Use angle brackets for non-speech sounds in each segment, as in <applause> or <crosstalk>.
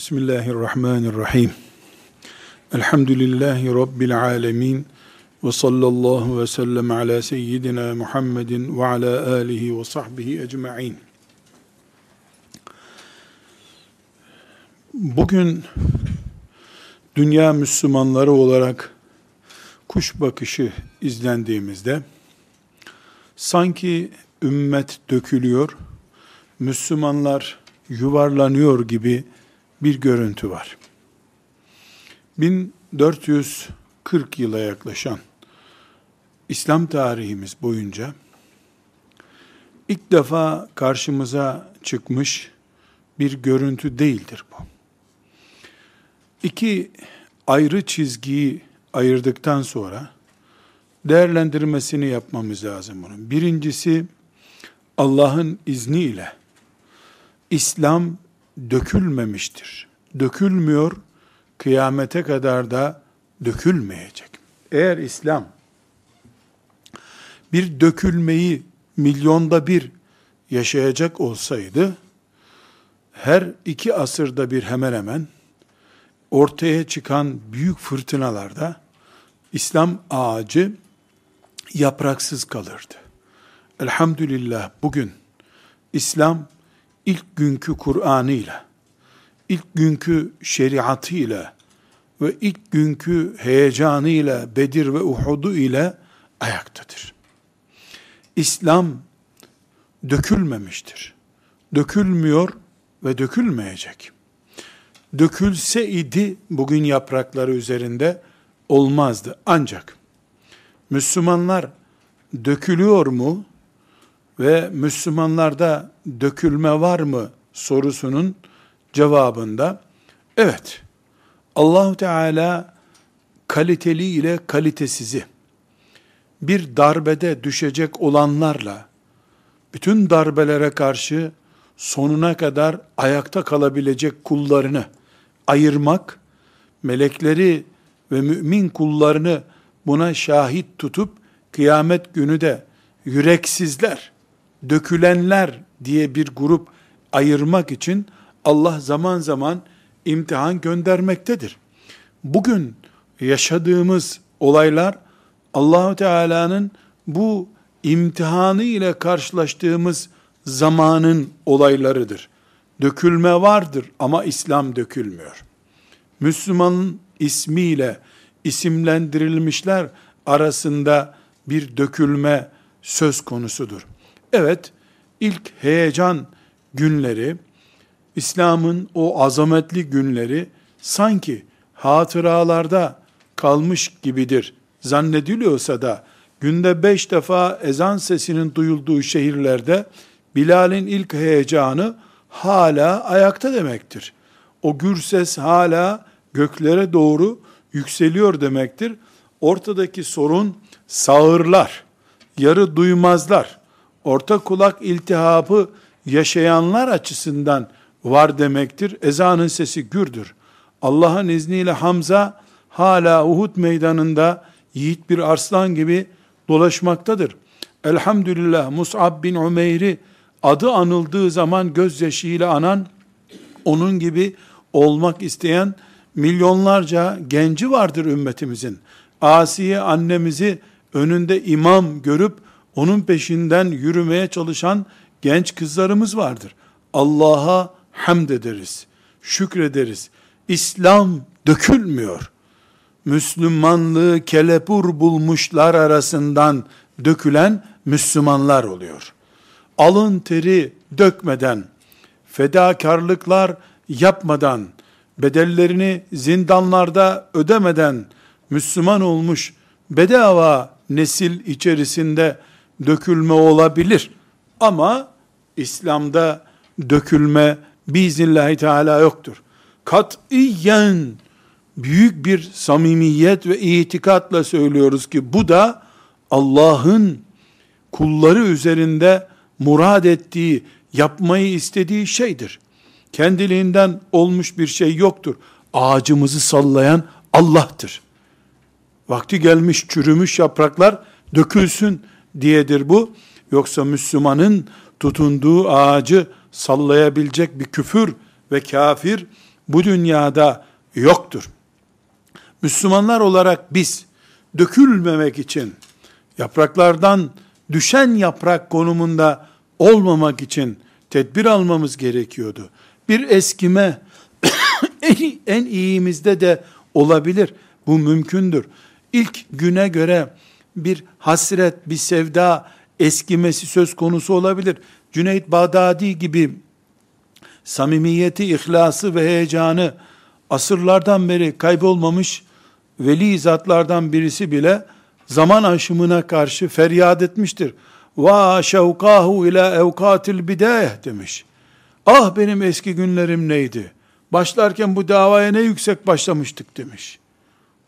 Bismillahirrahmanirrahim. Elhamdülillahi Rabbil alemin. Ve sallallahu ve sellem ala seyyidina Muhammedin ve ala alihi ve sahbihi ecma'in. Bugün dünya Müslümanları olarak kuş bakışı izlendiğimizde sanki ümmet dökülüyor, Müslümanlar yuvarlanıyor gibi bir görüntü var. 1440 yıla yaklaşan İslam tarihimiz boyunca ilk defa karşımıza çıkmış bir görüntü değildir bu. İki ayrı çizgiyi ayırdıktan sonra değerlendirmesini yapmamız lazım bunun. Birincisi Allah'ın izniyle İslam dökülmemiştir. Dökülmüyor, kıyamete kadar da dökülmeyecek. Eğer İslam bir dökülmeyi milyonda bir yaşayacak olsaydı, her iki asırda bir hemen hemen ortaya çıkan büyük fırtınalarda İslam ağacı yapraksız kalırdı. Elhamdülillah bugün İslam ilk günkü Kur'an'ıyla, ilk günkü şeriatıyla ve ilk günkü heyecanıyla, Bedir ve Uhud'u ile ayaktadır. İslam dökülmemiştir. Dökülmüyor ve dökülmeyecek. Dökülse idi bugün yaprakları üzerinde olmazdı. Ancak Müslümanlar dökülüyor mu ve Müslümanlarda dökülme var mı sorusunun cevabında evet Allahu Teala kaliteli ile kalitesizi bir darbede düşecek olanlarla bütün darbelere karşı sonuna kadar ayakta kalabilecek kullarını ayırmak, melekleri ve mümin kullarını buna şahit tutup kıyamet günü de yüreksizler, dökülenler diye bir grup ayırmak için Allah zaman zaman imtihan göndermektedir. Bugün yaşadığımız olaylar Allahu Teala'nın bu imtihanı ile karşılaştığımız zamanın olaylarıdır. Dökülme vardır ama İslam dökülmüyor. Müslümanın ismiyle isimlendirilmişler arasında bir dökülme söz konusudur. Evet, ilk heyecan günleri, İslam'ın o azametli günleri sanki hatıralarda kalmış gibidir zannediliyorsa da günde beş defa ezan sesinin duyulduğu şehirlerde Bilal'in ilk heyecanı hala ayakta demektir. O gür ses hala göklere doğru yükseliyor demektir. Ortadaki sorun sağırlar, yarı duymazlar, orta kulak iltihabı yaşayanlar açısından var demektir. Ezanın sesi gürdür. Allah'ın izniyle Hamza hala Uhud meydanında yiğit bir arslan gibi dolaşmaktadır. Elhamdülillah Mus'ab bin Umeyr'i adı anıldığı zaman gözyaşıyla anan, onun gibi olmak isteyen milyonlarca genci vardır ümmetimizin. Asiye annemizi önünde imam görüp onun peşinden yürümeye çalışan genç kızlarımız vardır. Allah'a hamd ederiz, şükrederiz. İslam dökülmüyor. Müslümanlığı kelepur bulmuşlar arasından dökülen Müslümanlar oluyor. Alın teri dökmeden, fedakarlıklar yapmadan, bedellerini zindanlarda ödemeden Müslüman olmuş bedava nesil içerisinde dökülme olabilir. Ama İslam'da dökülme biiznillahü teala yoktur. Katiyen büyük bir samimiyet ve itikatla söylüyoruz ki bu da Allah'ın kulları üzerinde murad ettiği, yapmayı istediği şeydir. Kendiliğinden olmuş bir şey yoktur. Ağacımızı sallayan Allah'tır. Vakti gelmiş çürümüş yapraklar dökülsün diyedir bu. Yoksa Müslümanın tutunduğu ağacı sallayabilecek bir küfür ve kafir bu dünyada yoktur. Müslümanlar olarak biz dökülmemek için yapraklardan düşen yaprak konumunda olmamak için tedbir almamız gerekiyordu. Bir eskime <coughs> en, en iyimizde de olabilir. Bu mümkündür. İlk güne göre bir hasret, bir sevda eskimesi söz konusu olabilir. Cüneyt Bağdadi gibi samimiyeti, ihlası ve heyecanı asırlardan beri kaybolmamış veli zatlardan birisi bile zaman aşımına karşı feryat etmiştir. Va şevkahu ila evkatil bidayeh demiş. Ah benim eski günlerim neydi? Başlarken bu davaya ne yüksek başlamıştık demiş.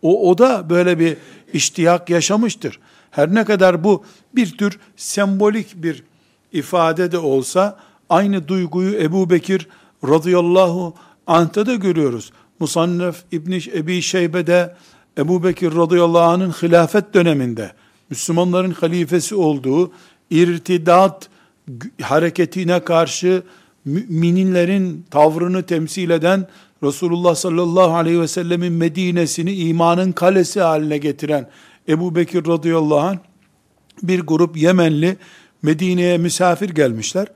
O, o da böyle bir iştiyak yaşamıştır. Her ne kadar bu bir tür sembolik bir ifade de olsa aynı duyguyu Ebu Bekir radıyallahu anh'ta da görüyoruz. Musannef İbn Ebi Şeybe'de Ebu Bekir radıyallahu anh'ın hilafet döneminde Müslümanların halifesi olduğu irtidat hareketine karşı müminlerin tavrını temsil eden Resulullah sallallahu aleyhi ve sellemin Medine'sini imanın kalesi haline getiren Ebu Bekir radıyallahu anh bir grup Yemenli Medine'ye misafir gelmişler.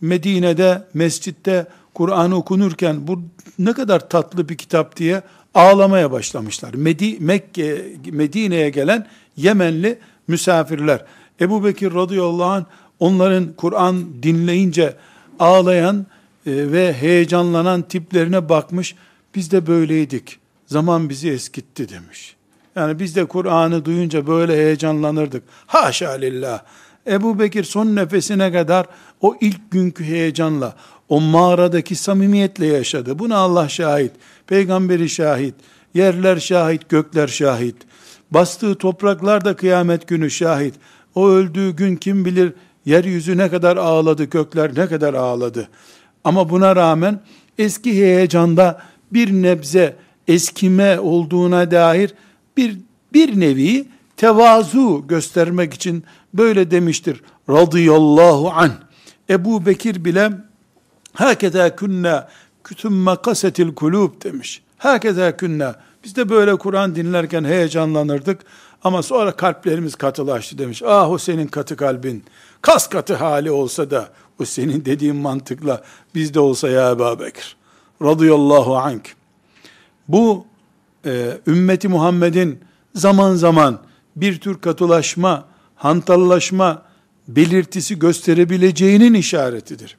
Medine'de mescitte Kur'an okunurken bu ne kadar tatlı bir kitap diye ağlamaya başlamışlar. Medi Mekke Medine'ye gelen Yemenli misafirler. Ebu Bekir radıyallahu anh onların Kur'an dinleyince ağlayan ve heyecanlanan tiplerine bakmış. Biz de böyleydik. Zaman bizi eskitti demiş. Yani biz de Kur'an'ı duyunca böyle heyecanlanırdık. Haşa lillah. Ebu Bekir son nefesine kadar o ilk günkü heyecanla, o mağaradaki samimiyetle yaşadı. Buna Allah şahit, peygamberi şahit, yerler şahit, gökler şahit. Bastığı topraklar da kıyamet günü şahit. O öldüğü gün kim bilir yeryüzü ne kadar ağladı, gökler ne kadar ağladı. Ama buna rağmen eski heyecanda bir nebze eskime olduğuna dair bir bir nevi tevazu göstermek için böyle demiştir. Radıyallahu an. Ebu Bekir bile hakeza künne kütümme kasetil kulub demiş. Hakeza künne. Biz de böyle Kur'an dinlerken heyecanlanırdık ama sonra kalplerimiz katılaştı demiş. Ah o senin katı kalbin. Kas katı hali olsa da o senin dediğin mantıkla bizde olsa ya Ebu Bekir. Radıyallahu ank. Bu e, ümmeti Muhammed'in zaman zaman bir tür katılaşma, hantallaşma belirtisi gösterebileceğinin işaretidir.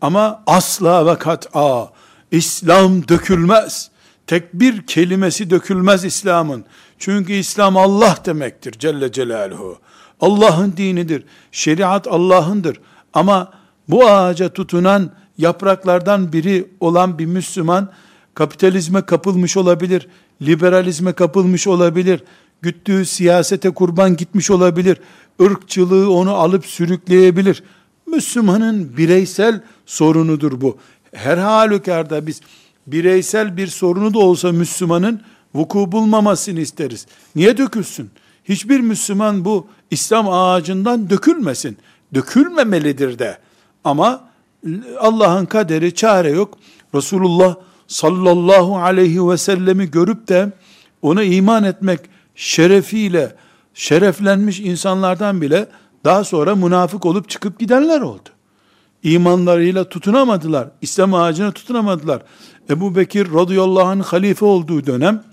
Ama asla ve kat'a İslam dökülmez. Tek bir kelimesi dökülmez İslam'ın. Çünkü İslam Allah demektir Celle Celaluhu. Allah'ın dinidir. Şeriat Allah'ındır. Ama bu ağaca tutunan yapraklardan biri olan bir Müslüman kapitalizme kapılmış olabilir, liberalizme kapılmış olabilir, güttüğü siyasete kurban gitmiş olabilir, ırkçılığı onu alıp sürükleyebilir. Müslümanın bireysel sorunudur bu. Her halükarda biz bireysel bir sorunu da olsa Müslümanın vuku bulmamasını isteriz. Niye dökülsün? Hiçbir Müslüman bu İslam ağacından dökülmesin. Dökülmemelidir de. Ama Allah'ın kaderi çare yok. Resulullah sallallahu aleyhi ve sellemi görüp de ona iman etmek şerefiyle şereflenmiş insanlardan bile daha sonra münafık olup çıkıp gidenler oldu. İmanlarıyla tutunamadılar. İslam ağacına tutunamadılar. Ebu Bekir radıyallahu anh halife olduğu dönem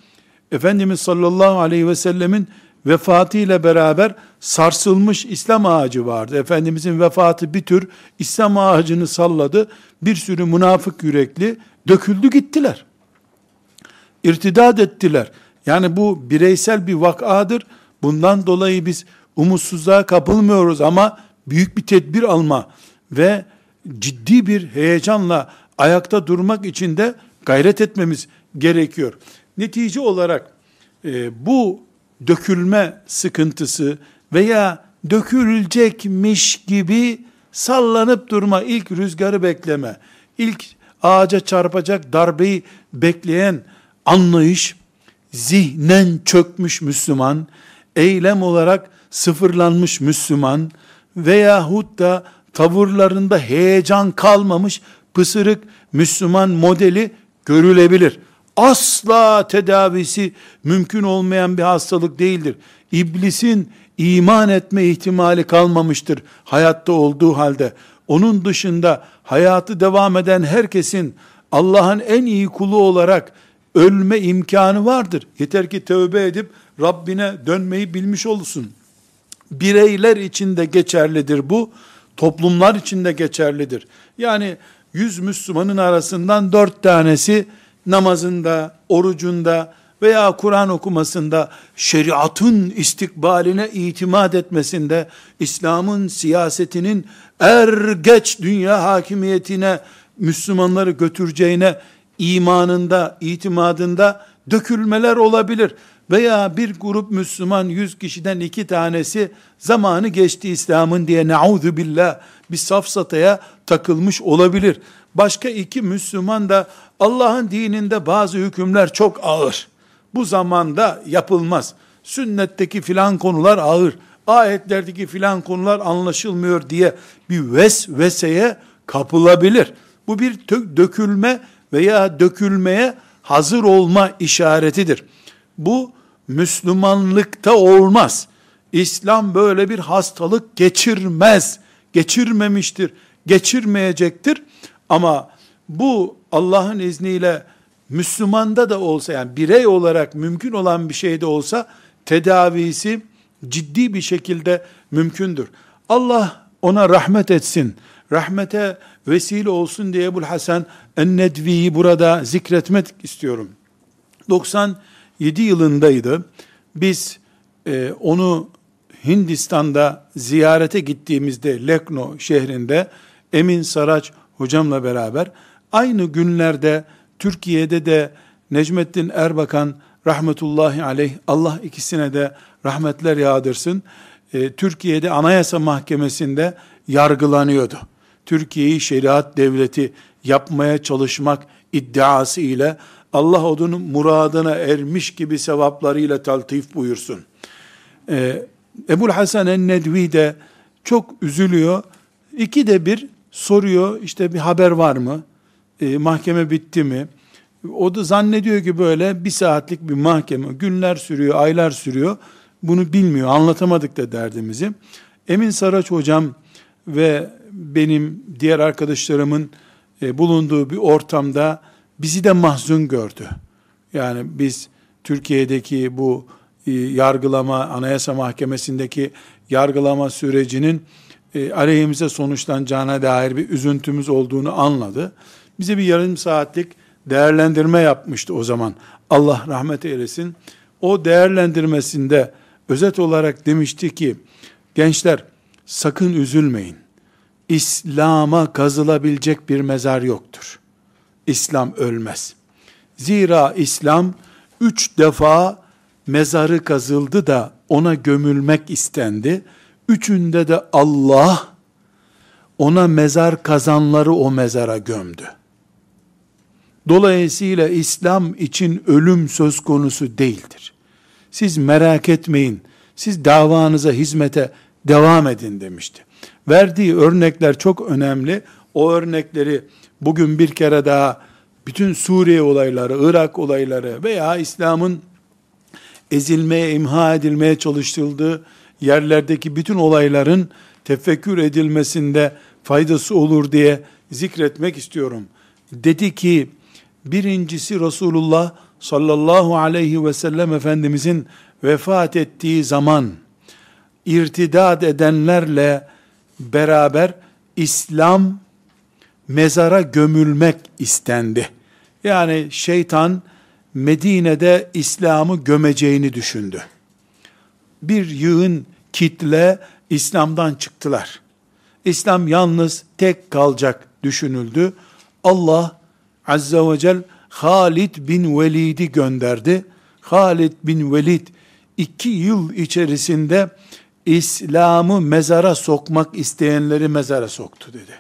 Efendimiz sallallahu aleyhi ve sellemin vefatı ile beraber sarsılmış İslam ağacı vardı. Efendimizin vefatı bir tür İslam ağacını salladı. Bir sürü münafık yürekli döküldü gittiler. İrtidad ettiler. Yani bu bireysel bir vakadır. Bundan dolayı biz umutsuzluğa kapılmıyoruz ama büyük bir tedbir alma ve ciddi bir heyecanla ayakta durmak için de gayret etmemiz gerekiyor. Netice olarak e, bu dökülme sıkıntısı veya dökülecekmiş gibi sallanıp durma, ilk rüzgarı bekleme, ilk ağaca çarpacak darbeyi bekleyen anlayış, zihnen çökmüş Müslüman, eylem olarak sıfırlanmış Müslüman veyahut da tavırlarında heyecan kalmamış pısırık Müslüman modeli görülebilir. Asla tedavisi mümkün olmayan bir hastalık değildir. İblisin iman etme ihtimali kalmamıştır hayatta olduğu halde. Onun dışında hayatı devam eden herkesin Allah'ın en iyi kulu olarak ölme imkanı vardır. Yeter ki tövbe edip Rabbine dönmeyi bilmiş olsun. Bireyler için de geçerlidir bu, toplumlar için de geçerlidir. Yani yüz Müslümanın arasından dört tanesi namazında, orucunda veya Kur'an okumasında, şeriatın istikbaline itimat etmesinde, İslam'ın siyasetinin er geç dünya hakimiyetine Müslümanları götüreceğine imanında, itimadında dökülmeler olabilir. Veya bir grup Müslüman yüz kişiden iki tanesi zamanı geçti İslam'ın diye ne'udhu billah bir safsataya takılmış olabilir. Başka iki Müslüman da Allah'ın dininde bazı hükümler çok ağır. Bu zamanda yapılmaz. Sünnetteki filan konular ağır. Ayetlerdeki filan konular anlaşılmıyor diye bir vesveseye kapılabilir. Bu bir dökülme veya dökülmeye hazır olma işaretidir. Bu Müslümanlıkta olmaz. İslam böyle bir hastalık geçirmez. Geçirmemiştir. Geçirmeyecektir. Ama bu Allah'ın izniyle Müslümanda da olsa yani birey olarak mümkün olan bir şey de olsa tedavisi ciddi bir şekilde mümkündür. Allah ona rahmet etsin. Rahmete vesile olsun diye Ebu'l Hasan Ennedvi'yi burada zikretmek istiyorum. 97 yılındaydı. Biz e, onu Hindistan'da ziyarete gittiğimizde Lekno şehrinde Emin Saraç hocamla beraber aynı günlerde Türkiye'de de Necmettin Erbakan rahmetullahi aleyh Allah ikisine de rahmetler yağdırsın. E, Türkiye'de Anayasa Mahkemesi'nde yargılanıyordu. Türkiye'yi şeriat devleti yapmaya çalışmak iddiası ile Allah onun muradına ermiş gibi sevaplarıyla taltif buyursun. Ee, Ebul Hasan el-Nedvi de çok üzülüyor. İki de bir soruyor işte bir haber var mı? Ee, mahkeme bitti mi? O da zannediyor ki böyle bir saatlik bir mahkeme günler sürüyor, aylar sürüyor. Bunu bilmiyor. Anlatamadık da derdimizi. Emin Saraç hocam ve benim diğer arkadaşlarımın e, bulunduğu bir ortamda bizi de mahzun gördü. Yani biz Türkiye'deki bu e, yargılama, Anayasa Mahkemesi'ndeki yargılama sürecinin e, aleyhimize sonuçlanacağına dair bir üzüntümüz olduğunu anladı. Bize bir yarım saatlik değerlendirme yapmıştı o zaman. Allah rahmet eylesin. O değerlendirmesinde özet olarak demişti ki, gençler sakın üzülmeyin. İslam'a kazılabilecek bir mezar yoktur. İslam ölmez. Zira İslam üç defa mezarı kazıldı da ona gömülmek istendi. Üçünde de Allah ona mezar kazanları o mezara gömdü. Dolayısıyla İslam için ölüm söz konusu değildir. Siz merak etmeyin, siz davanıza, hizmete devam edin demişti. Verdiği örnekler çok önemli. O örnekleri bugün bir kere daha bütün Suriye olayları, Irak olayları veya İslam'ın ezilmeye, imha edilmeye çalışıldığı yerlerdeki bütün olayların tefekkür edilmesinde faydası olur diye zikretmek istiyorum. Dedi ki, birincisi Resulullah sallallahu aleyhi ve sellem Efendimizin vefat ettiği zaman, irtidad edenlerle beraber İslam mezara gömülmek istendi. Yani şeytan Medine'de İslam'ı gömeceğini düşündü. Bir yığın kitle İslam'dan çıktılar. İslam yalnız tek kalacak düşünüldü. Allah Azze ve Celle Halid bin Velid'i gönderdi. Halid bin Velid iki yıl içerisinde İslam'ı mezara sokmak isteyenleri mezara soktu dedi.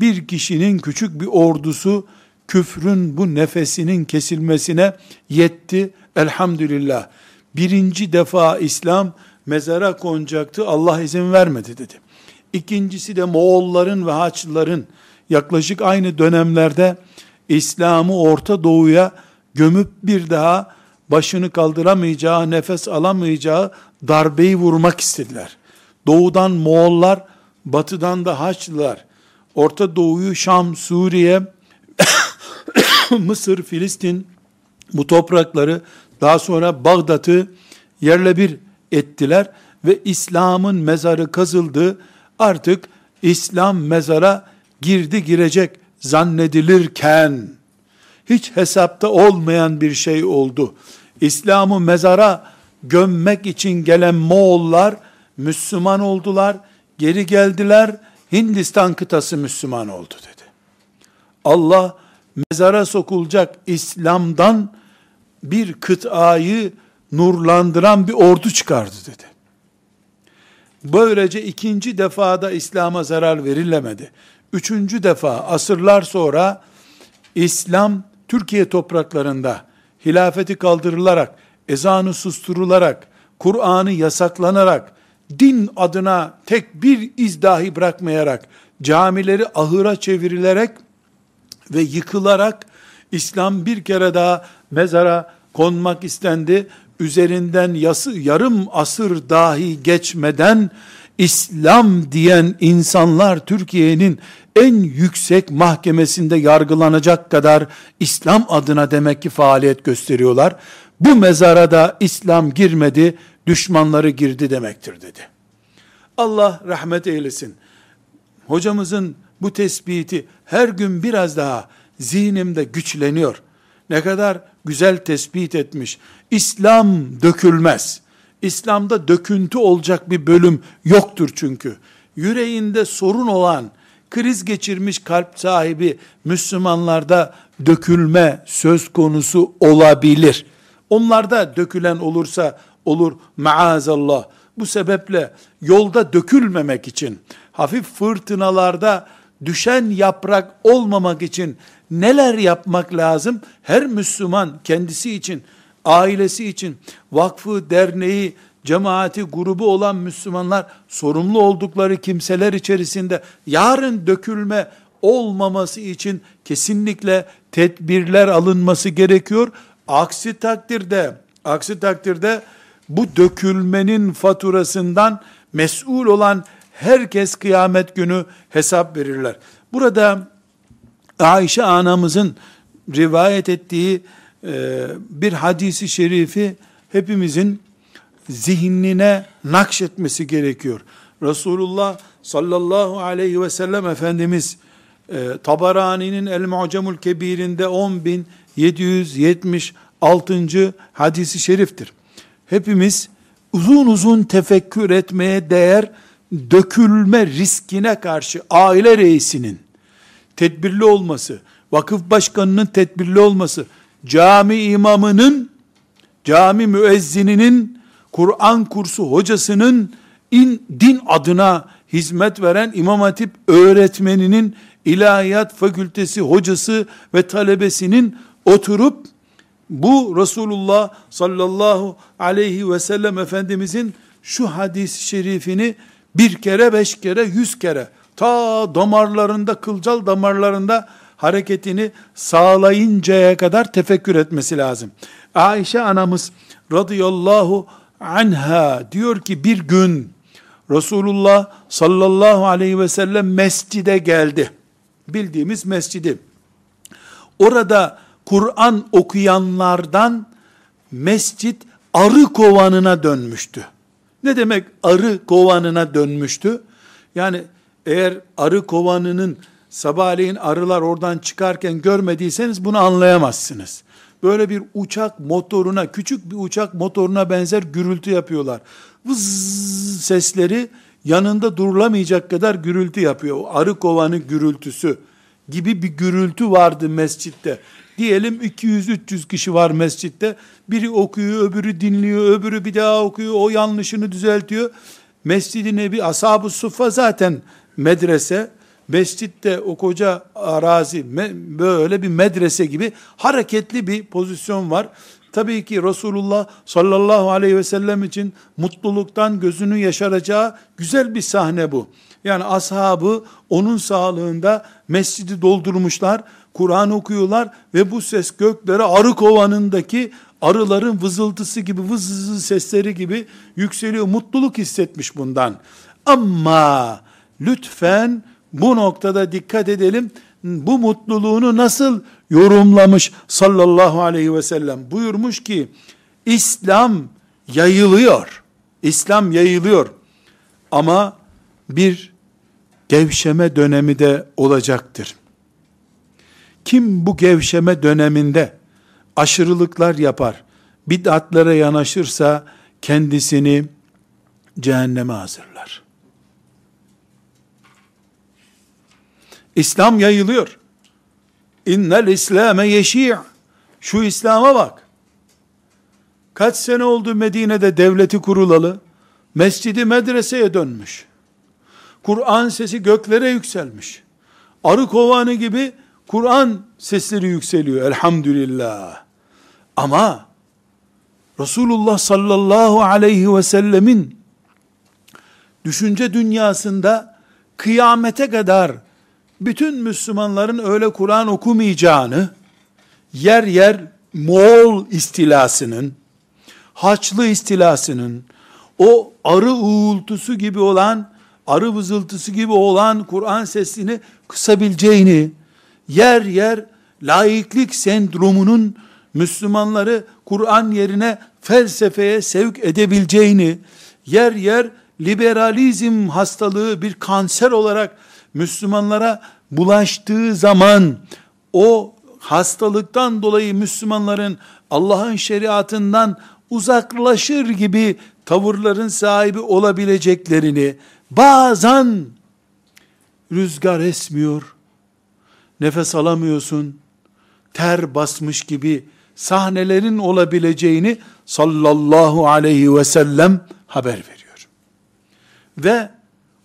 Bir kişinin küçük bir ordusu küfrün bu nefesinin kesilmesine yetti. Elhamdülillah. Birinci defa İslam mezara konacaktı. Allah izin vermedi dedi. İkincisi de Moğolların ve Haçlıların yaklaşık aynı dönemlerde İslam'ı Orta Doğu'ya gömüp bir daha başını kaldıramayacağı, nefes alamayacağı darbeyi vurmak istediler. Doğudan Moğollar, batıdan da Haçlılar. Orta Doğu'yu Şam, Suriye, <coughs> Mısır, Filistin bu toprakları daha sonra Bağdat'ı yerle bir ettiler ve İslam'ın mezarı kazıldı. Artık İslam mezara girdi girecek zannedilirken hiç hesapta olmayan bir şey oldu. İslam'ı mezara gömmek için gelen Moğollar Müslüman oldular, geri geldiler, Hindistan kıtası Müslüman oldu dedi. Allah mezara sokulacak İslam'dan bir kıtayı nurlandıran bir ordu çıkardı dedi. Böylece ikinci defada İslam'a zarar verilemedi. Üçüncü defa asırlar sonra İslam Türkiye topraklarında hilafeti kaldırılarak, ezanı susturularak, Kur'an'ı yasaklanarak, din adına tek bir iz dahi bırakmayarak, camileri ahıra çevrilerek ve yıkılarak İslam bir kere daha mezara konmak istendi. Üzerinden yası, yarım asır dahi geçmeden İslam diyen insanlar Türkiye'nin en yüksek mahkemesinde yargılanacak kadar İslam adına demek ki faaliyet gösteriyorlar. Bu mezara da İslam girmedi, düşmanları girdi demektir dedi. Allah rahmet eylesin. Hocamızın bu tespiti her gün biraz daha zihnimde güçleniyor. Ne kadar güzel tespit etmiş. İslam dökülmez. İslam'da döküntü olacak bir bölüm yoktur çünkü. Yüreğinde sorun olan, kriz geçirmiş kalp sahibi Müslümanlarda dökülme söz konusu olabilir. Onlarda dökülen olursa olur maazallah. Bu sebeple yolda dökülmemek için, hafif fırtınalarda düşen yaprak olmamak için neler yapmak lazım? Her Müslüman kendisi için, ailesi için, vakfı, derneği, cemaati, grubu olan Müslümanlar sorumlu oldukları kimseler içerisinde yarın dökülme olmaması için kesinlikle tedbirler alınması gerekiyor. Aksi takdirde, aksi takdirde bu dökülmenin faturasından mesul olan herkes kıyamet günü hesap verirler. Burada Ayşe anamızın rivayet ettiği e, bir hadisi şerifi hepimizin zihnine nakşetmesi gerekiyor. Resulullah sallallahu aleyhi ve sellem Efendimiz e, Tabarani'nin El Mu'cemul Kebir'inde 10.776. hadisi şeriftir. Hepimiz uzun uzun tefekkür etmeye değer dökülme riskine karşı aile reisinin tedbirli olması, vakıf başkanının tedbirli olması, cami imamının, cami müezzininin, Kur'an kursu hocasının, in, din adına hizmet veren İmam Hatip öğretmeninin, ilahiyat fakültesi hocası ve talebesinin oturup bu Resulullah sallallahu aleyhi ve sellem Efendimizin şu hadis-i şerifini bir kere, beş kere, yüz kere ta damarlarında, kılcal damarlarında hareketini sağlayıncaya kadar tefekkür etmesi lazım. Ayşe anamız radıyallahu anha diyor ki bir gün Resulullah sallallahu aleyhi ve sellem mescide geldi. Bildiğimiz mescidi. Orada Kur'an okuyanlardan mescit arı kovanına dönmüştü. Ne demek arı kovanına dönmüştü? Yani eğer arı kovanının sabahleyin arılar oradan çıkarken görmediyseniz bunu anlayamazsınız. Böyle bir uçak motoruna, küçük bir uçak motoruna benzer gürültü yapıyorlar. Vız sesleri yanında durulamayacak kadar gürültü yapıyor. O arı kovanı gürültüsü gibi bir gürültü vardı mescitte. Diyelim 200-300 kişi var mescitte. Biri okuyor, öbürü dinliyor, öbürü bir daha okuyor, o yanlışını düzeltiyor. Mescid-i Nebi, Ashab-ı Suffa zaten medrese, mescitte o koca arazi böyle bir medrese gibi hareketli bir pozisyon var. Tabii ki Resulullah sallallahu aleyhi ve sellem için mutluluktan gözünü yaşaracağı güzel bir sahne bu. Yani ashabı onun sağlığında mescidi doldurmuşlar, Kur'an okuyorlar ve bu ses göklere arı kovanındaki arıların vızıltısı gibi vız vız sesleri gibi yükseliyor. Mutluluk hissetmiş bundan. Ama lütfen bu noktada dikkat edelim. Bu mutluluğunu nasıl yorumlamış sallallahu aleyhi ve sellem? Buyurmuş ki İslam yayılıyor. İslam yayılıyor. Ama bir gevşeme dönemi de olacaktır. Kim bu gevşeme döneminde aşırılıklar yapar, bid'atlara yanaşırsa kendisini cehenneme hazırlar. İslam yayılıyor. İnnel İslame yeşi' Şu İslam'a bak. Kaç sene oldu Medine'de devleti kurulalı? Mescidi medreseye dönmüş. Kur'an sesi göklere yükselmiş. Arı kovanı gibi Kur'an sesleri yükseliyor elhamdülillah. Ama Resulullah sallallahu aleyhi ve sellemin düşünce dünyasında kıyamete kadar bütün Müslümanların öyle Kur'an okumayacağını, yer yer Moğol istilasının, Haçlı istilasının, o arı uğultusu gibi olan, arı vızıltısı gibi olan Kur'an sesini kısabileceğini, yer yer laiklik sendromunun Müslümanları Kur'an yerine felsefeye sevk edebileceğini, yer yer liberalizm hastalığı bir kanser olarak Müslümanlara bulaştığı zaman o hastalıktan dolayı Müslümanların Allah'ın şeriatından uzaklaşır gibi tavırların sahibi olabileceklerini bazen rüzgar esmiyor, nefes alamıyorsun, ter basmış gibi sahnelerin olabileceğini sallallahu aleyhi ve sellem haber veriyor. Ve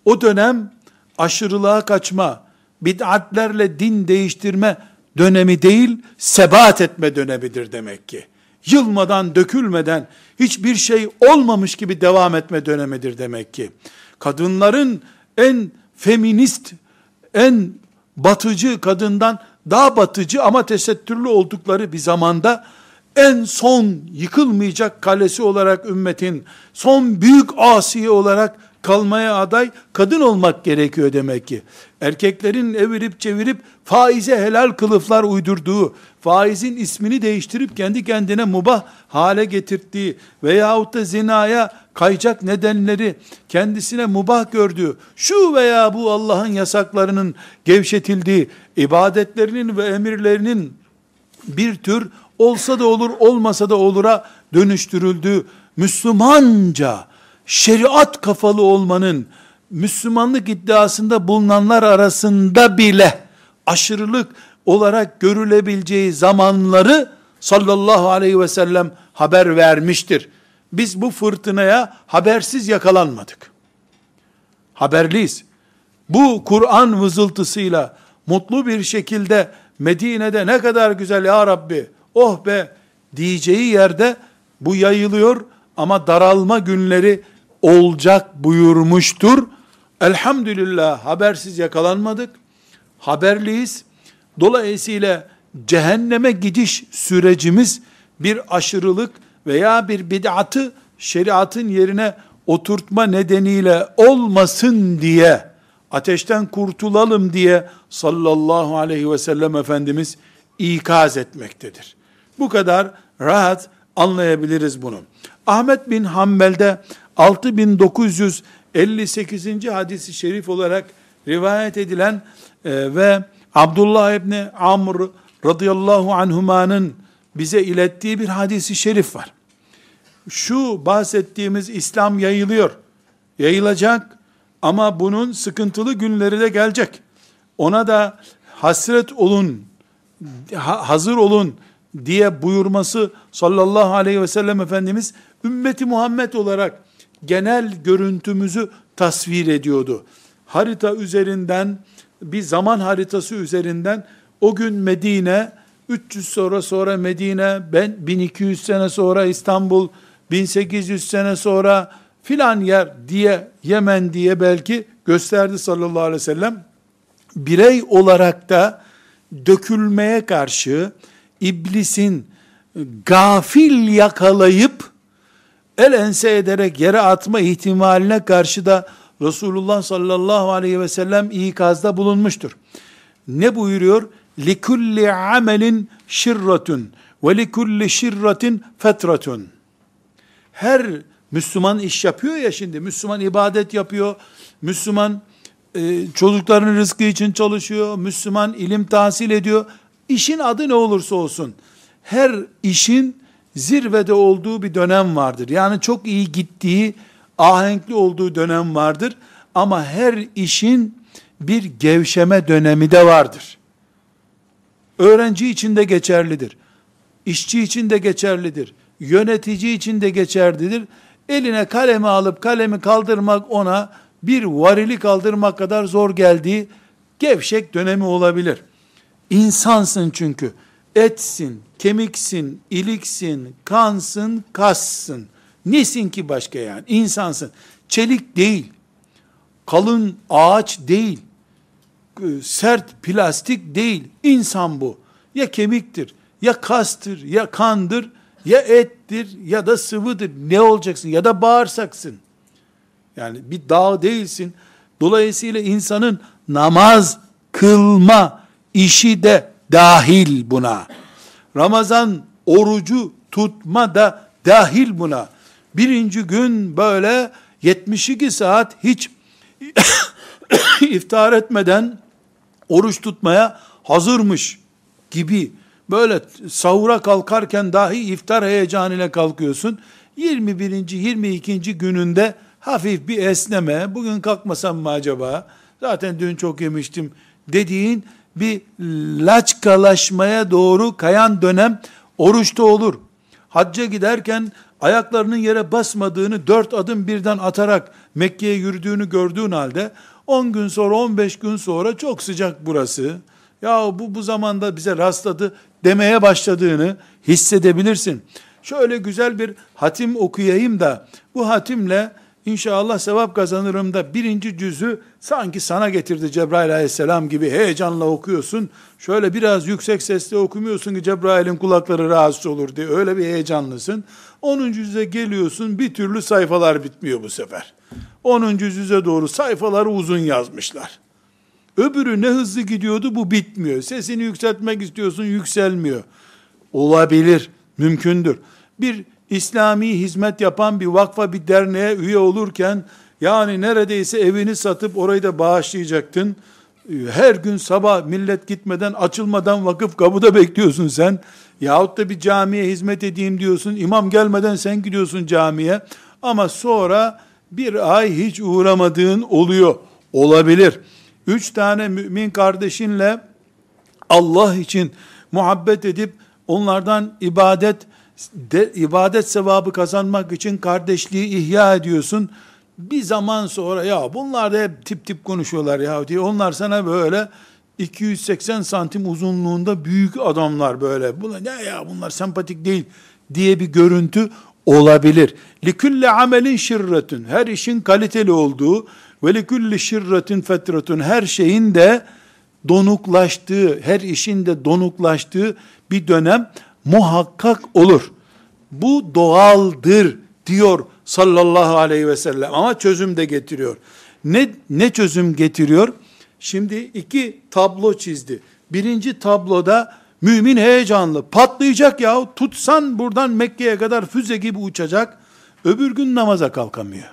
o dönem aşırılığa kaçma, bid'atlerle din değiştirme dönemi değil, sebat etme dönemidir demek ki. Yılmadan, dökülmeden, hiçbir şey olmamış gibi devam etme dönemidir demek ki. Kadınların en feminist, en batıcı kadından daha batıcı ama tesettürlü oldukları bir zamanda en son yıkılmayacak kalesi olarak ümmetin son büyük asiye olarak kalmaya aday kadın olmak gerekiyor demek ki. Erkeklerin evirip çevirip faize helal kılıflar uydurduğu, faizin ismini değiştirip kendi kendine mubah hale getirdiği veyahut da zinaya kayacak nedenleri kendisine mubah gördüğü, şu veya bu Allah'ın yasaklarının gevşetildiği, ibadetlerinin ve emirlerinin bir tür olsa da olur olmasa da olura dönüştürüldüğü Müslümanca şeriat kafalı olmanın Müslümanlık iddiasında bulunanlar arasında bile aşırılık olarak görülebileceği zamanları sallallahu aleyhi ve sellem haber vermiştir. Biz bu fırtınaya habersiz yakalanmadık. Haberliyiz. Bu Kur'an vızıltısıyla mutlu bir şekilde Medine'de ne kadar güzel ya Rabbi, oh be diyeceği yerde bu yayılıyor ama daralma günleri olacak buyurmuştur. Elhamdülillah habersiz yakalanmadık. Haberliyiz. Dolayısıyla cehenneme gidiş sürecimiz bir aşırılık veya bir bid'atı şeriatın yerine oturtma nedeniyle olmasın diye ateşten kurtulalım diye sallallahu aleyhi ve sellem Efendimiz ikaz etmektedir. Bu kadar rahat anlayabiliriz bunu. Ahmet bin Hanbel'de 6958. hadisi şerif olarak rivayet edilen e, ve Abdullah İbni Amr radıyallahu anhumanın bize ilettiği bir hadisi şerif var. Şu bahsettiğimiz İslam yayılıyor. Yayılacak ama bunun sıkıntılı günleri de gelecek. Ona da hasret olun, hazır olun diye buyurması sallallahu aleyhi ve sellem Efendimiz ümmeti Muhammed olarak genel görüntümüzü tasvir ediyordu. Harita üzerinden bir zaman haritası üzerinden o gün Medine 300 sonra sonra Medine, ben 1200 sene sonra İstanbul, 1800 sene sonra filan yer diye Yemen diye belki gösterdi sallallahu aleyhi ve sellem. Birey olarak da dökülmeye karşı iblisin gafil yakalayıp el ense ederek yere atma ihtimaline karşı da Resulullah sallallahu aleyhi ve sellem ikazda bulunmuştur. Ne buyuruyor? likulli amelin şirretun ve likulli şirretin fetretun. Her Müslüman iş yapıyor ya şimdi. Müslüman ibadet yapıyor. Müslüman e, çocukların rızkı için çalışıyor. Müslüman ilim tahsil ediyor. İşin adı ne olursa olsun. Her işin zirvede olduğu bir dönem vardır. Yani çok iyi gittiği, ahenkli olduğu dönem vardır. Ama her işin bir gevşeme dönemi de vardır. Öğrenci için de geçerlidir. İşçi için de geçerlidir. Yönetici için de geçerlidir. Eline kalemi alıp kalemi kaldırmak ona bir varili kaldırmak kadar zor geldiği gevşek dönemi olabilir. İnsansın çünkü. Etsin, kemiksin, iliksin, kansın, kassın. Nesin ki başka yani? İnsansın. Çelik değil. Kalın ağaç değil. Sert plastik değil. İnsan bu. Ya kemiktir, ya kastır, ya kandır, ya ettir, ya da sıvıdır. Ne olacaksın? Ya da bağırsaksın. Yani bir dağ değilsin. Dolayısıyla insanın namaz kılma işi de dahil buna. Ramazan orucu tutma da dahil buna. Birinci gün böyle 72 saat hiç <coughs> iftar etmeden oruç tutmaya hazırmış gibi böyle sahura kalkarken dahi iftar heyecanıyla kalkıyorsun. 21. 22. gününde hafif bir esneme, bugün kalkmasam mı acaba? Zaten dün çok yemiştim dediğin bir laçkalaşmaya doğru kayan dönem oruçta olur. Hacca giderken ayaklarının yere basmadığını dört adım birden atarak Mekke'ye yürüdüğünü gördüğün halde 10 gün sonra 15 gün sonra çok sıcak burası. Ya bu bu zamanda bize rastladı demeye başladığını hissedebilirsin. Şöyle güzel bir hatim okuyayım da bu hatimle İnşallah sevap kazanırım da birinci cüzü sanki sana getirdi Cebrail aleyhisselam gibi heyecanla okuyorsun. Şöyle biraz yüksek sesle okumuyorsun ki Cebrail'in kulakları rahatsız olur diye öyle bir heyecanlısın. 10. cüze geliyorsun bir türlü sayfalar bitmiyor bu sefer. 10. cüze doğru sayfaları uzun yazmışlar. Öbürü ne hızlı gidiyordu bu bitmiyor. Sesini yükseltmek istiyorsun yükselmiyor. Olabilir, mümkündür. Bir İslami hizmet yapan bir vakfa bir derneğe üye olurken yani neredeyse evini satıp orayı da bağışlayacaktın. Her gün sabah millet gitmeden açılmadan vakıf kapıda bekliyorsun sen. Yahut da bir camiye hizmet edeyim diyorsun. İmam gelmeden sen gidiyorsun camiye. Ama sonra bir ay hiç uğramadığın oluyor. Olabilir. Üç tane mümin kardeşinle Allah için muhabbet edip onlardan ibadet de, ibadet sevabı kazanmak için kardeşliği ihya ediyorsun. Bir zaman sonra ya bunlar da hep tip tip konuşuyorlar ya diye onlar sana böyle 280 santim uzunluğunda büyük adamlar böyle. Bunlar ne ya bunlar sempatik değil diye bir görüntü olabilir. Likulli amelin şirretün. Her işin kaliteli olduğu ve likulli şirretün fetretün. Her şeyin de donuklaştığı, her işin de donuklaştığı bir dönem muhakkak olur. Bu doğaldır diyor sallallahu aleyhi ve sellem ama çözüm de getiriyor. Ne, ne çözüm getiriyor? Şimdi iki tablo çizdi. Birinci tabloda mümin heyecanlı patlayacak ya tutsan buradan Mekke'ye kadar füze gibi uçacak. Öbür gün namaza kalkamıyor.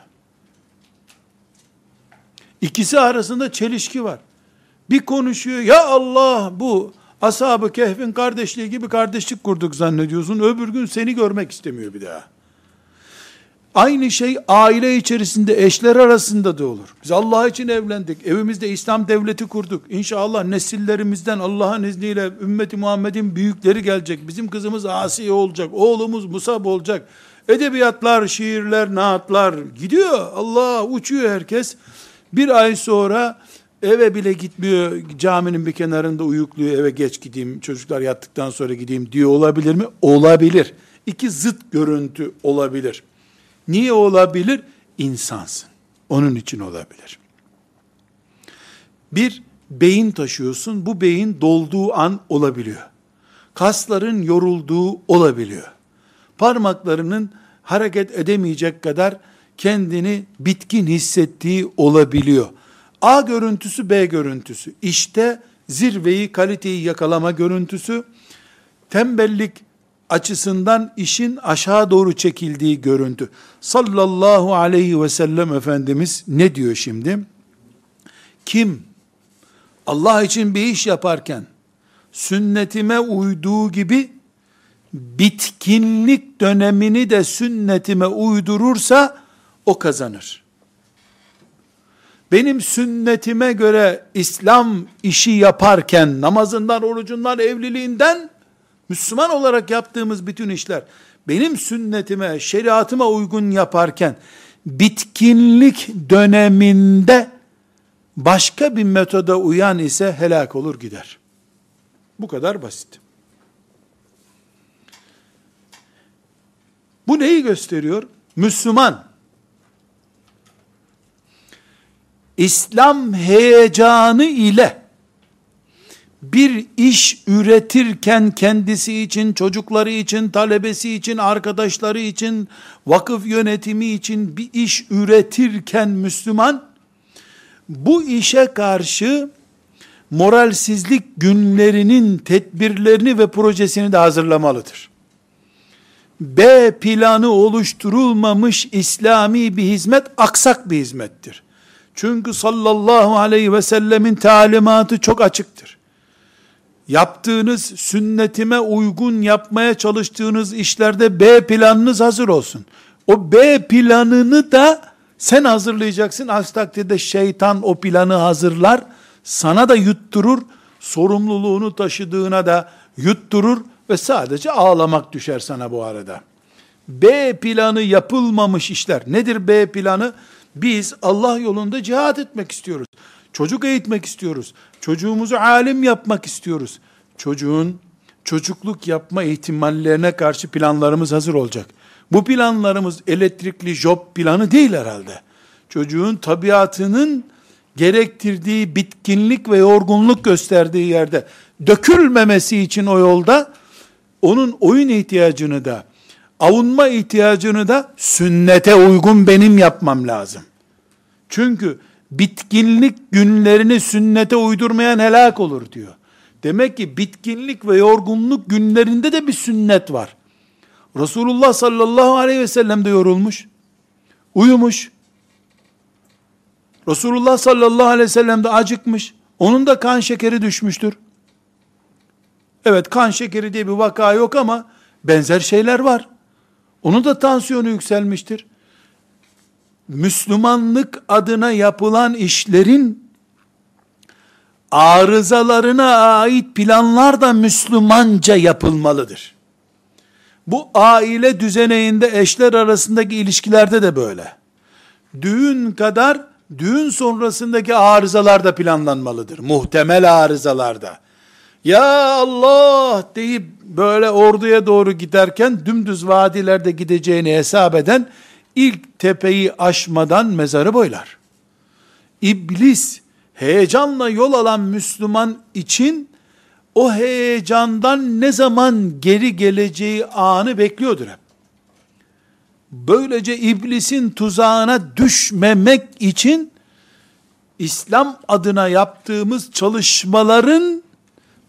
İkisi arasında çelişki var. Bir konuşuyor ya Allah bu Ashab-ı Kehf'in kardeşliği gibi kardeşlik kurduk zannediyorsun. Öbür gün seni görmek istemiyor bir daha. Aynı şey aile içerisinde eşler arasında da olur. Biz Allah için evlendik. Evimizde İslam devleti kurduk. İnşallah nesillerimizden Allah'ın izniyle ümmeti Muhammed'in büyükleri gelecek. Bizim kızımız Asiye olacak. Oğlumuz Musab olacak. Edebiyatlar, şiirler, naatlar gidiyor. Allah uçuyor herkes. Bir ay sonra eve bile gitmiyor, caminin bir kenarında uyukluyor, eve geç gideyim, çocuklar yattıktan sonra gideyim diyor olabilir mi? Olabilir. İki zıt görüntü olabilir. Niye olabilir? İnsansın. Onun için olabilir. Bir, beyin taşıyorsun, bu beyin dolduğu an olabiliyor. Kasların yorulduğu olabiliyor. Parmaklarının hareket edemeyecek kadar kendini bitkin hissettiği olabiliyor. A görüntüsü B görüntüsü. İşte zirveyi, kaliteyi yakalama görüntüsü. Tembellik açısından işin aşağı doğru çekildiği görüntü. Sallallahu aleyhi ve sellem Efendimiz ne diyor şimdi? Kim Allah için bir iş yaparken sünnetime uyduğu gibi bitkinlik dönemini de sünnetime uydurursa o kazanır. Benim sünnetime göre İslam işi yaparken namazından, orucundan, evliliğinden Müslüman olarak yaptığımız bütün işler benim sünnetime, şeriatıma uygun yaparken bitkinlik döneminde başka bir metoda uyan ise helak olur gider. Bu kadar basit. Bu neyi gösteriyor? Müslüman İslam heyecanı ile bir iş üretirken kendisi için, çocukları için, talebesi için, arkadaşları için, vakıf yönetimi için bir iş üretirken Müslüman, bu işe karşı moralsizlik günlerinin tedbirlerini ve projesini de hazırlamalıdır. B planı oluşturulmamış İslami bir hizmet aksak bir hizmettir. Çünkü sallallahu aleyhi ve sellemin talimatı çok açıktır. Yaptığınız sünnetime uygun yapmaya çalıştığınız işlerde B planınız hazır olsun. O B planını da sen hazırlayacaksın. Aksi takdirde şeytan o planı hazırlar. Sana da yutturur. Sorumluluğunu taşıdığına da yutturur ve sadece ağlamak düşer sana bu arada. B planı yapılmamış işler. Nedir B planı? Biz Allah yolunda cihat etmek istiyoruz. Çocuk eğitmek istiyoruz. Çocuğumuzu alim yapmak istiyoruz. Çocuğun çocukluk yapma ihtimallerine karşı planlarımız hazır olacak. Bu planlarımız elektrikli job planı değil herhalde. Çocuğun tabiatının gerektirdiği bitkinlik ve yorgunluk gösterdiği yerde dökülmemesi için o yolda onun oyun ihtiyacını da avunma ihtiyacını da sünnete uygun benim yapmam lazım. Çünkü bitkinlik günlerini sünnete uydurmayan helak olur diyor. Demek ki bitkinlik ve yorgunluk günlerinde de bir sünnet var. Resulullah sallallahu aleyhi ve sellem de yorulmuş. Uyumuş. Resulullah sallallahu aleyhi ve sellem de acıkmış. Onun da kan şekeri düşmüştür. Evet kan şekeri diye bir vaka yok ama benzer şeyler var. Onun da tansiyonu yükselmiştir. Müslümanlık adına yapılan işlerin arızalarına ait planlar da Müslümanca yapılmalıdır. Bu aile düzeneğinde eşler arasındaki ilişkilerde de böyle. Düğün kadar düğün sonrasındaki arızalar da planlanmalıdır. Muhtemel arızalarda. Ya Allah deyip böyle orduya doğru giderken dümdüz vadilerde gideceğini hesap eden ilk tepeyi aşmadan mezarı boylar. İblis heyecanla yol alan Müslüman için o heyecandan ne zaman geri geleceği anı bekliyordur hep. Böylece iblisin tuzağına düşmemek için İslam adına yaptığımız çalışmaların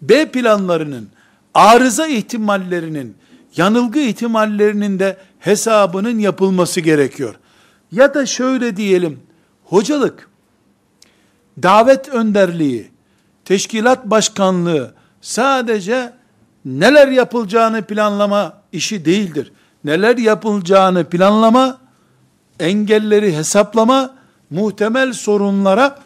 B planlarının, arıza ihtimallerinin, yanılgı ihtimallerinin de hesabının yapılması gerekiyor. Ya da şöyle diyelim, hocalık, davet önderliği, teşkilat başkanlığı sadece neler yapılacağını planlama işi değildir. Neler yapılacağını planlama, engelleri hesaplama, muhtemel sorunlara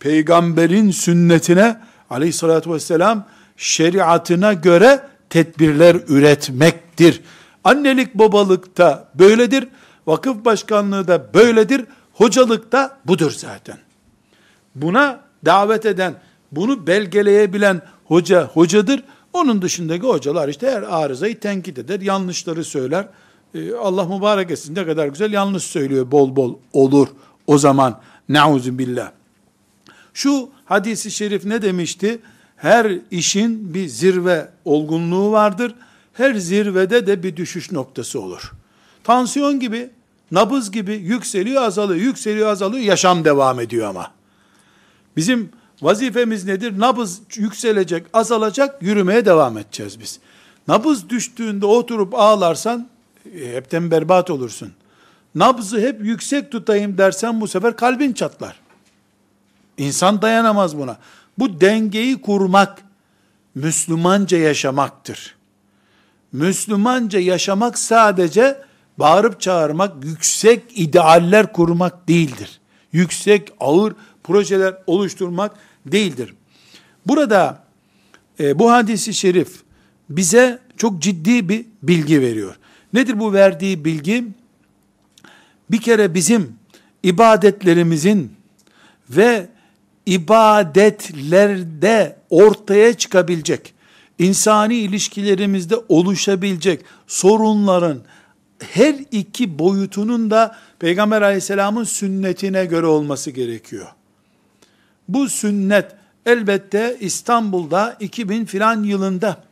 peygamberin sünnetine aleyhissalatü vesselam şeriatına göre tedbirler üretmektir. Annelik babalıkta böyledir, vakıf başkanlığı da böyledir, hocalık da budur zaten. Buna davet eden, bunu belgeleyebilen hoca hocadır. Onun dışındaki hocalar işte her arızayı tenkit eder, yanlışları söyler. Ee, Allah mübarek etsin ne kadar güzel yanlış söylüyor bol bol olur o zaman. Nauzu billah. Şu hadisi şerif ne demişti? Her işin bir zirve olgunluğu vardır. Her zirvede de bir düşüş noktası olur. Tansiyon gibi, nabız gibi yükseliyor azalıyor, yükseliyor azalıyor, yaşam devam ediyor ama. Bizim vazifemiz nedir? Nabız yükselecek, azalacak, yürümeye devam edeceğiz biz. Nabız düştüğünde oturup ağlarsan e, hepten berbat olursun. Nabzı hep yüksek tutayım dersen bu sefer kalbin çatlar. İnsan dayanamaz buna. Bu dengeyi kurmak Müslümanca yaşamaktır. Müslümanca yaşamak sadece bağırıp çağırmak, yüksek idealler kurmak değildir. Yüksek, ağır projeler oluşturmak değildir. Burada e, bu hadisi şerif bize çok ciddi bir bilgi veriyor. Nedir bu verdiği bilgi? Bir kere bizim ibadetlerimizin ve ibadetlerde ortaya çıkabilecek, insani ilişkilerimizde oluşabilecek sorunların her iki boyutunun da Peygamber aleyhisselamın sünnetine göre olması gerekiyor. Bu sünnet elbette İstanbul'da 2000 filan yılında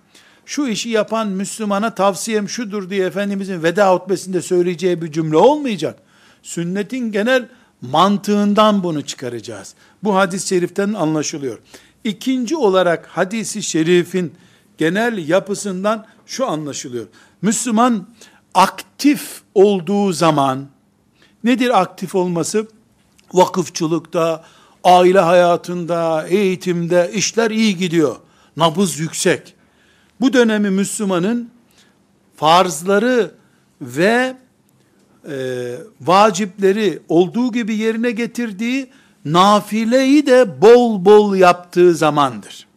şu işi yapan Müslümana tavsiyem şudur diye Efendimizin veda hutbesinde söyleyeceği bir cümle olmayacak. Sünnetin genel mantığından bunu çıkaracağız. Bu hadis-i şeriften anlaşılıyor. İkinci olarak hadisi şerifin genel yapısından şu anlaşılıyor. Müslüman aktif olduğu zaman, nedir aktif olması? Vakıfçılıkta, aile hayatında, eğitimde işler iyi gidiyor. Nabız yüksek. Bu dönemi Müslümanın farzları ve e, vacipleri olduğu gibi yerine getirdiği nafileyi de bol bol yaptığı zamandır.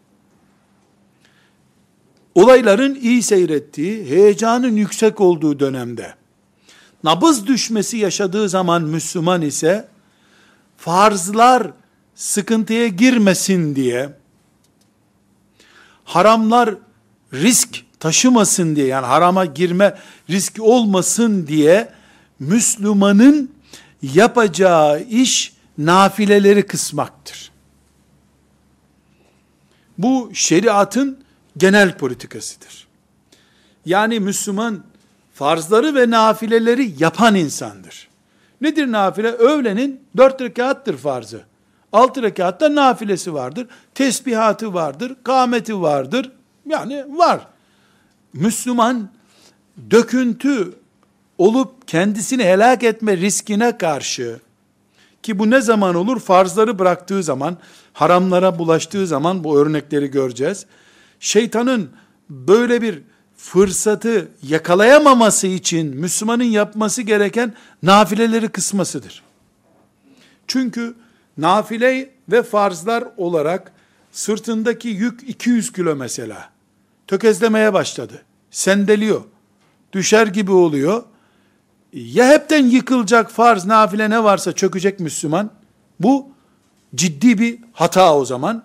Olayların iyi seyrettiği, heyecanın yüksek olduğu dönemde, nabız düşmesi yaşadığı zaman Müslüman ise, farzlar sıkıntıya girmesin diye, haramlar risk taşımasın diye, yani harama girme riski olmasın diye, Müslümanın yapacağı iş nafileleri kısmaktır. Bu şeriatın genel politikasıdır. Yani Müslüman farzları ve nafileleri yapan insandır. Nedir nafile? Öğlenin dört rekattır farzı. Altı rekatta nafilesi vardır. Tesbihatı vardır. Kâmeti vardır. Yani var. Müslüman döküntü olup kendisini helak etme riskine karşı ki bu ne zaman olur? Farzları bıraktığı zaman, haramlara bulaştığı zaman bu örnekleri göreceğiz. Şeytanın böyle bir fırsatı yakalayamaması için Müslümanın yapması gereken nafileleri kısmasıdır. Çünkü nafile ve farzlar olarak sırtındaki yük 200 kilo mesela. Tökezlemeye başladı. Sendeliyor. Düşer gibi oluyor ya hepten yıkılacak farz, nafile ne varsa çökecek Müslüman. Bu ciddi bir hata o zaman.